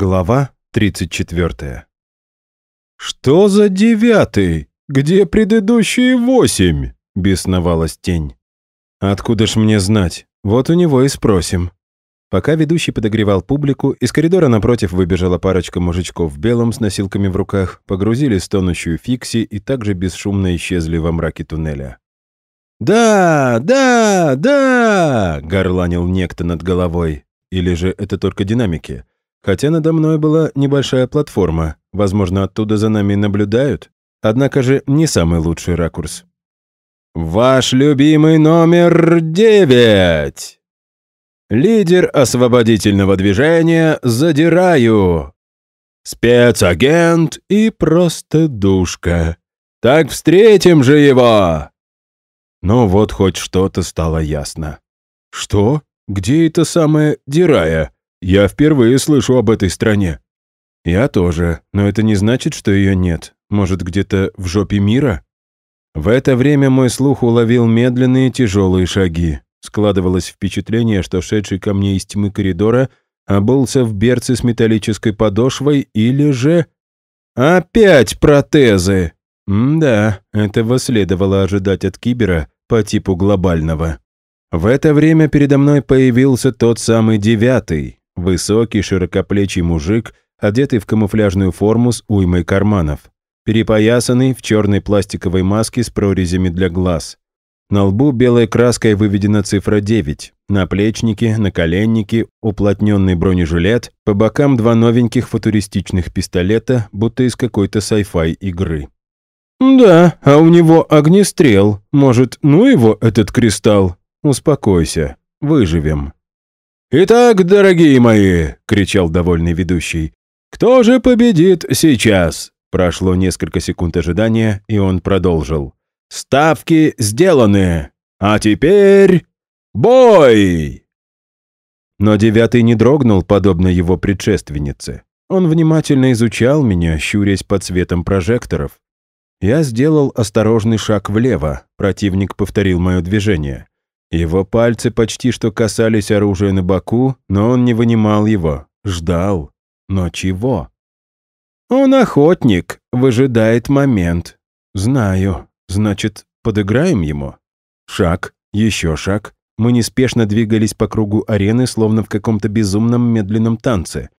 Глава 34. «Что за девятый? Где предыдущие восемь?» — бесновалась тень. «Откуда ж мне знать? Вот у него и спросим». Пока ведущий подогревал публику, из коридора напротив выбежала парочка мужичков в белом с носилками в руках, погрузили стонущую Фикси и также бесшумно исчезли во мраке туннеля. «Да, да, да!» — горланил некто над головой. Или же это только динамики? Хотя надо мной была небольшая платформа, возможно, оттуда за нами наблюдают. Однако же не самый лучший ракурс. «Ваш любимый номер девять!» «Лидер освободительного движения «Задираю!» «Спецагент и просто душка!» «Так встретим же его!» Ну вот хоть что-то стало ясно. «Что? Где это самое «Дирая»?» Я впервые слышу об этой стране. Я тоже, но это не значит, что ее нет. Может, где-то в жопе мира? В это время мой слух уловил медленные тяжелые шаги. Складывалось впечатление, что шедший ко мне из тьмы коридора обулся в берцы с металлической подошвой или же... Опять протезы! М да, этого следовало ожидать от кибера по типу глобального. В это время передо мной появился тот самый девятый, Высокий, широкоплечий мужик, одетый в камуфляжную форму с уймой карманов. Перепоясанный в черной пластиковой маске с прорезями для глаз. На лбу белой краской выведена цифра 9. На плечнике, на коленнике, уплотненный бронежилет, по бокам два новеньких футуристичных пистолета, будто из какой-то sci-fi игры. «Да, а у него огнестрел. Может, ну его, этот кристалл? Успокойся, выживем». «Итак, дорогие мои!» — кричал довольный ведущий. «Кто же победит сейчас?» Прошло несколько секунд ожидания, и он продолжил. «Ставки сделаны! А теперь... бой!» Но девятый не дрогнул, подобно его предшественнице. Он внимательно изучал меня, щурясь под светом прожекторов. Я сделал осторожный шаг влево, противник повторил мое движение. Его пальцы почти что касались оружия на боку, но он не вынимал его, ждал. Но чего? Он охотник, выжидает момент. Знаю. Значит, подыграем ему? Шаг, еще шаг. Мы неспешно двигались по кругу арены, словно в каком-то безумном медленном танце.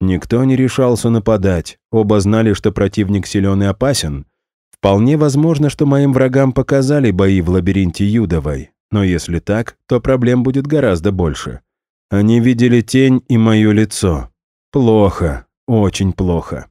Никто не решался нападать. Оба знали, что противник силен и опасен. Вполне возможно, что моим врагам показали бои в лабиринте Юдовой. Но если так, то проблем будет гораздо больше. Они видели тень и мое лицо. Плохо, очень плохо.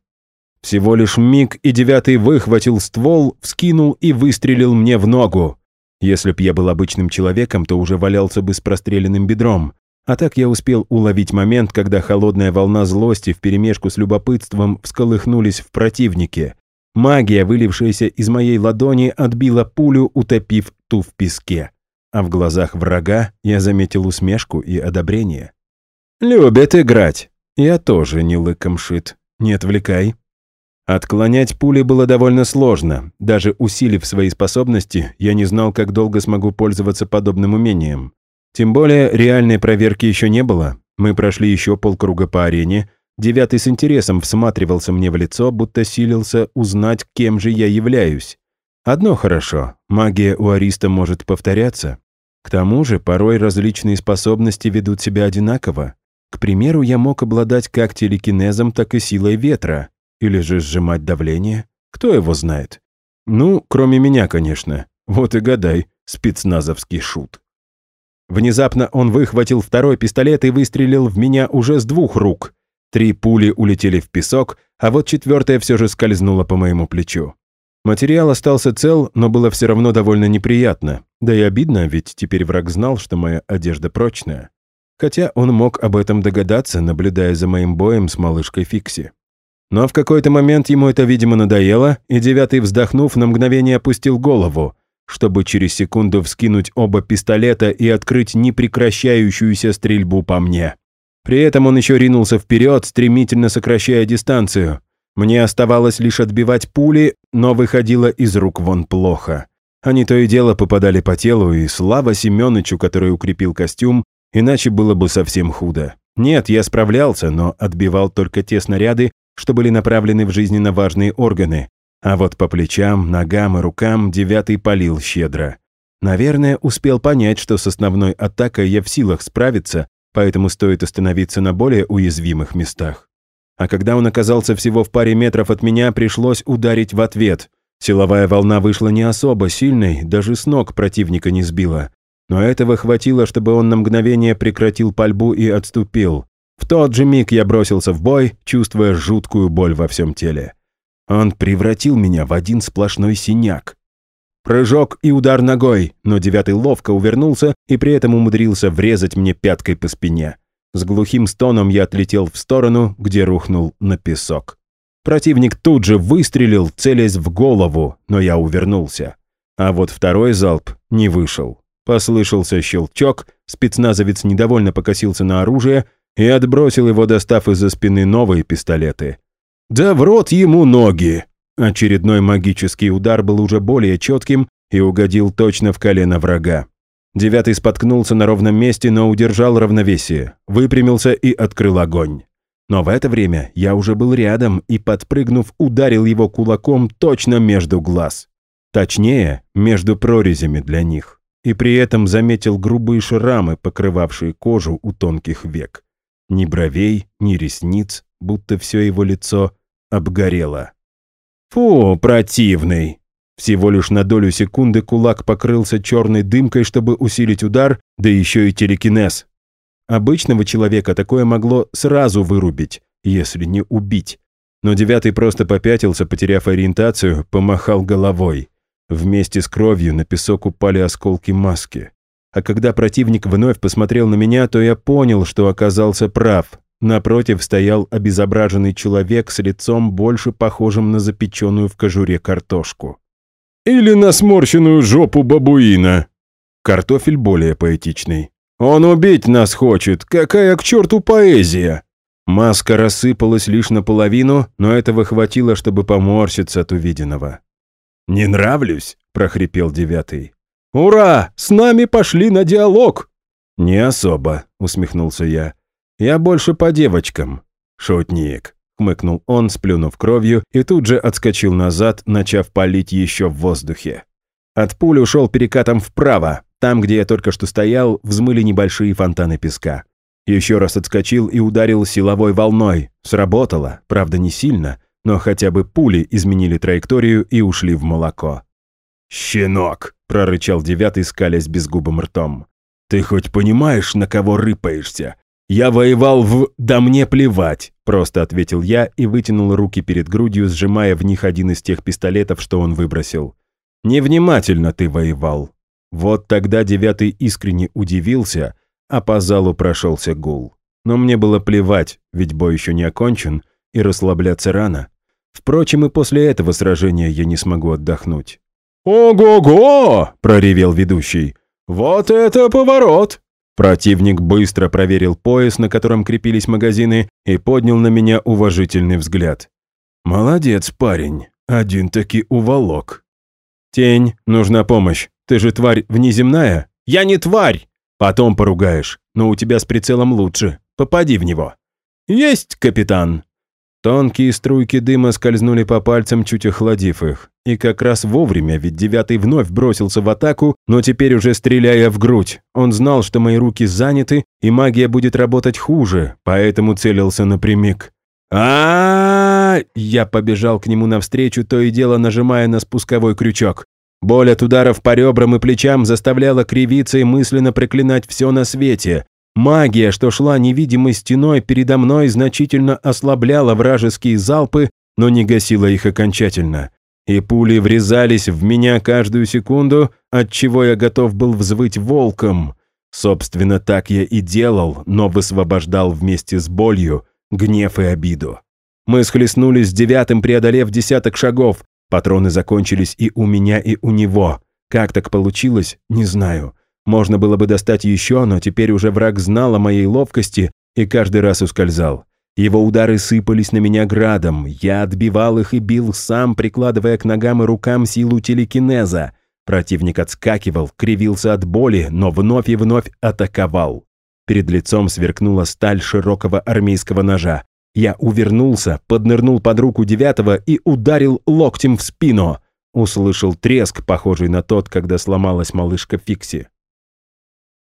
Всего лишь миг, и девятый выхватил ствол, вскинул и выстрелил мне в ногу. Если б я был обычным человеком, то уже валялся бы с простреленным бедром. А так я успел уловить момент, когда холодная волна злости вперемешку с любопытством всколыхнулись в противнике. Магия, вылившаяся из моей ладони, отбила пулю, утопив ту в песке а в глазах врага я заметил усмешку и одобрение. «Любят играть. Я тоже не лыком шит. Не отвлекай». Отклонять пули было довольно сложно. Даже усилив свои способности, я не знал, как долго смогу пользоваться подобным умением. Тем более, реальной проверки еще не было. Мы прошли еще полкруга по арене. Девятый с интересом всматривался мне в лицо, будто силился узнать, кем же я являюсь. Одно хорошо, магия у Ариста может повторяться. К тому же, порой различные способности ведут себя одинаково. К примеру, я мог обладать как телекинезом, так и силой ветра. Или же сжимать давление. Кто его знает? Ну, кроме меня, конечно. Вот и гадай, спецназовский шут. Внезапно он выхватил второй пистолет и выстрелил в меня уже с двух рук. Три пули улетели в песок, а вот четвертая все же скользнула по моему плечу. Материал остался цел, но было все равно довольно неприятно. Да и обидно, ведь теперь враг знал, что моя одежда прочная. Хотя он мог об этом догадаться, наблюдая за моим боем с малышкой Фикси. Но в какой-то момент ему это, видимо, надоело, и девятый, вздохнув, на мгновение опустил голову, чтобы через секунду вскинуть оба пистолета и открыть непрекращающуюся стрельбу по мне. При этом он еще ринулся вперед, стремительно сокращая дистанцию. Мне оставалось лишь отбивать пули, но выходило из рук вон плохо. Они то и дело попадали по телу, и слава Семёнычу, который укрепил костюм, иначе было бы совсем худо. Нет, я справлялся, но отбивал только те снаряды, что были направлены в жизненно важные органы. А вот по плечам, ногам и рукам девятый полил щедро. Наверное, успел понять, что с основной атакой я в силах справиться, поэтому стоит остановиться на более уязвимых местах. А когда он оказался всего в паре метров от меня, пришлось ударить в ответ. Силовая волна вышла не особо сильной, даже с ног противника не сбила. Но этого хватило, чтобы он на мгновение прекратил пальбу и отступил. В тот же миг я бросился в бой, чувствуя жуткую боль во всем теле. Он превратил меня в один сплошной синяк. Прыжок и удар ногой, но девятый ловко увернулся и при этом умудрился врезать мне пяткой по спине. С глухим стоном я отлетел в сторону, где рухнул на песок. Противник тут же выстрелил, целясь в голову, но я увернулся. А вот второй залп не вышел. Послышался щелчок, спецназовец недовольно покосился на оружие и отбросил его, достав из-за спины новые пистолеты. «Да в рот ему ноги!» Очередной магический удар был уже более четким и угодил точно в колено врага. Девятый споткнулся на ровном месте, но удержал равновесие, выпрямился и открыл огонь. Но в это время я уже был рядом и, подпрыгнув, ударил его кулаком точно между глаз. Точнее, между прорезями для них и при этом заметил грубые шрамы, покрывавшие кожу у тонких век. Ни бровей, ни ресниц, будто все его лицо обгорело. «Фу, противный!» Всего лишь на долю секунды кулак покрылся черной дымкой, чтобы усилить удар, да еще и телекинез. Обычного человека такое могло сразу вырубить, если не убить. Но девятый просто попятился, потеряв ориентацию, помахал головой. Вместе с кровью на песок упали осколки маски. А когда противник вновь посмотрел на меня, то я понял, что оказался прав. Напротив стоял обезображенный человек с лицом больше похожим на запеченную в кожуре картошку. «Или на сморщенную жопу бабуина!» Картофель более поэтичный. «Он убить нас хочет! Какая к черту поэзия!» Маска рассыпалась лишь наполовину, но этого хватило, чтобы поморщиться от увиденного. «Не нравлюсь?» – прохрипел девятый. «Ура! С нами пошли на диалог!» «Не особо», – усмехнулся я. «Я больше по девочкам». «Шутник», – хмыкнул он, сплюнув кровью, и тут же отскочил назад, начав палить еще в воздухе. От пули ушел перекатом вправо. Там, где я только что стоял, взмыли небольшие фонтаны песка. Еще раз отскочил и ударил силовой волной. Сработало, правда не сильно, но хотя бы пули изменили траекторию и ушли в молоко. «Щенок!» – прорычал девятый, скалясь безгубым ртом. «Ты хоть понимаешь, на кого рыпаешься? Я воевал в... Да мне плевать!» – просто ответил я и вытянул руки перед грудью, сжимая в них один из тех пистолетов, что он выбросил. «Невнимательно ты воевал». Вот тогда девятый искренне удивился, а по залу прошелся гул. Но мне было плевать, ведь бой еще не окончен, и расслабляться рано. Впрочем, и после этого сражения я не смогу отдохнуть. «Ого-го!» – проревел ведущий. «Вот это поворот!» Противник быстро проверил пояс, на котором крепились магазины, и поднял на меня уважительный взгляд. «Молодец, парень. Один таки уволок». «Тень, нужна помощь. Ты же тварь внеземная?» «Я не тварь!» «Потом поругаешь, но у тебя с прицелом лучше. Попади в него». «Есть, капитан!» Тонкие струйки дыма скользнули по пальцам, чуть охладив их. И как раз вовремя, ведь девятый вновь бросился в атаку, но теперь уже стреляя в грудь. Он знал, что мои руки заняты, и магия будет работать хуже, поэтому целился напрямик. а, Я побежал к нему навстречу, то и дело нажимая на спусковой крючок. Боль от ударов по ребрам и плечам заставляла кривиться и мысленно проклинать все на свете. Магия, что шла невидимой стеной передо мной, значительно ослабляла вражеские залпы, но не гасила их окончательно. И пули врезались в меня каждую секунду, от чего я готов был взвыть волком. Собственно, так я и делал, но высвобождал вместе с болью гнев и обиду. Мы схлестнулись с девятым, преодолев десяток шагов. Патроны закончились и у меня, и у него. Как так получилось, не знаю. Можно было бы достать еще, но теперь уже враг знал о моей ловкости и каждый раз ускользал. Его удары сыпались на меня градом, я отбивал их и бил сам, прикладывая к ногам и рукам силу телекинеза. Противник отскакивал, кривился от боли, но вновь и вновь атаковал. Перед лицом сверкнула сталь широкого армейского ножа. Я увернулся, поднырнул под руку девятого и ударил локтем в спину. Услышал треск, похожий на тот, когда сломалась малышка Фикси.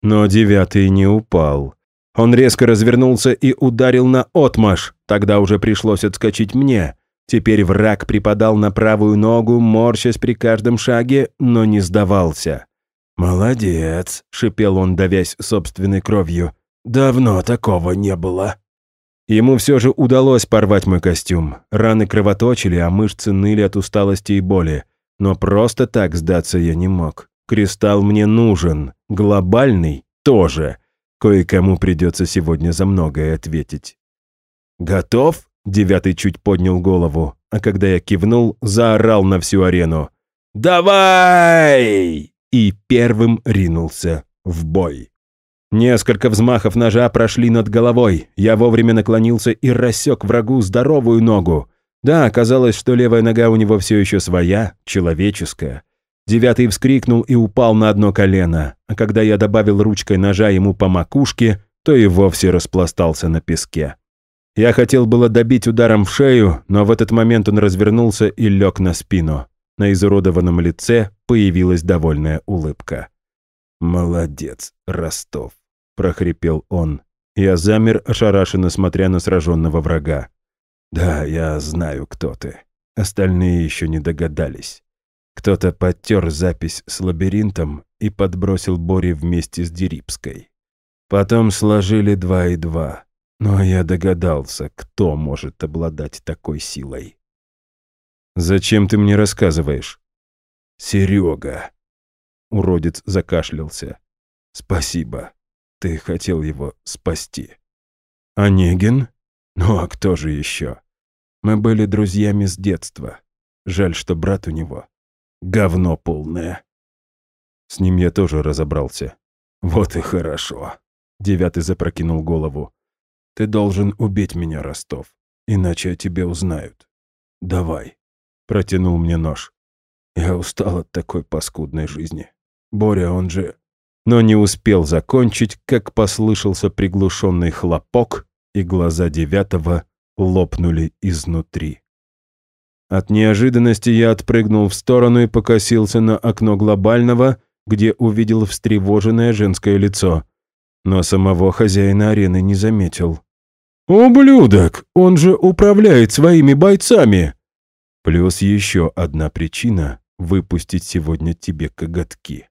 Но девятый не упал. Он резко развернулся и ударил на отмаш. Тогда уже пришлось отскочить мне. Теперь враг припадал на правую ногу, морщась при каждом шаге, но не сдавался. «Молодец», — шипел он, давясь собственной кровью. «Давно такого не было». Ему все же удалось порвать мой костюм. Раны кровоточили, а мышцы ныли от усталости и боли. Но просто так сдаться я не мог. Кристалл мне нужен. Глобальный тоже. Кое-кому придется сегодня за многое ответить. «Готов?» — девятый чуть поднял голову, а когда я кивнул, заорал на всю арену. «Давай!» И первым ринулся в бой. Несколько взмахов ножа прошли над головой. Я вовремя наклонился и рассек врагу здоровую ногу. Да, оказалось, что левая нога у него все еще своя, человеческая. Девятый вскрикнул и упал на одно колено, а когда я добавил ручкой ножа ему по макушке, то и вовсе распластался на песке. Я хотел было добить ударом в шею, но в этот момент он развернулся и лег на спину. На изуродованном лице появилась довольная улыбка. «Молодец, Ростов» прохрипел он. Я замер, ошарашенно смотря на сраженного врага. «Да, я знаю, кто ты. Остальные еще не догадались. Кто-то подтер запись с лабиринтом и подбросил Бори вместе с Дерипской. Потом сложили два и два. Но я догадался, кто может обладать такой силой. «Зачем ты мне рассказываешь?» «Серега!» Уродец закашлялся. «Спасибо. Ты хотел его спасти. Онегин? Ну а кто же еще? Мы были друзьями с детства. Жаль, что брат у него. Говно полное. С ним я тоже разобрался. Вот и хорошо. Девятый запрокинул голову. Ты должен убить меня, Ростов, иначе о тебе узнают. Давай. Протянул мне нож. Я устал от такой паскудной жизни. Боря, он же но не успел закончить, как послышался приглушенный хлопок, и глаза девятого лопнули изнутри. От неожиданности я отпрыгнул в сторону и покосился на окно глобального, где увидел встревоженное женское лицо. Но самого хозяина арены не заметил. «Ублюдок! Он же управляет своими бойцами!» Плюс еще одна причина выпустить сегодня тебе коготки.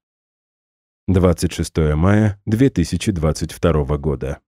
26 мая 2022 года.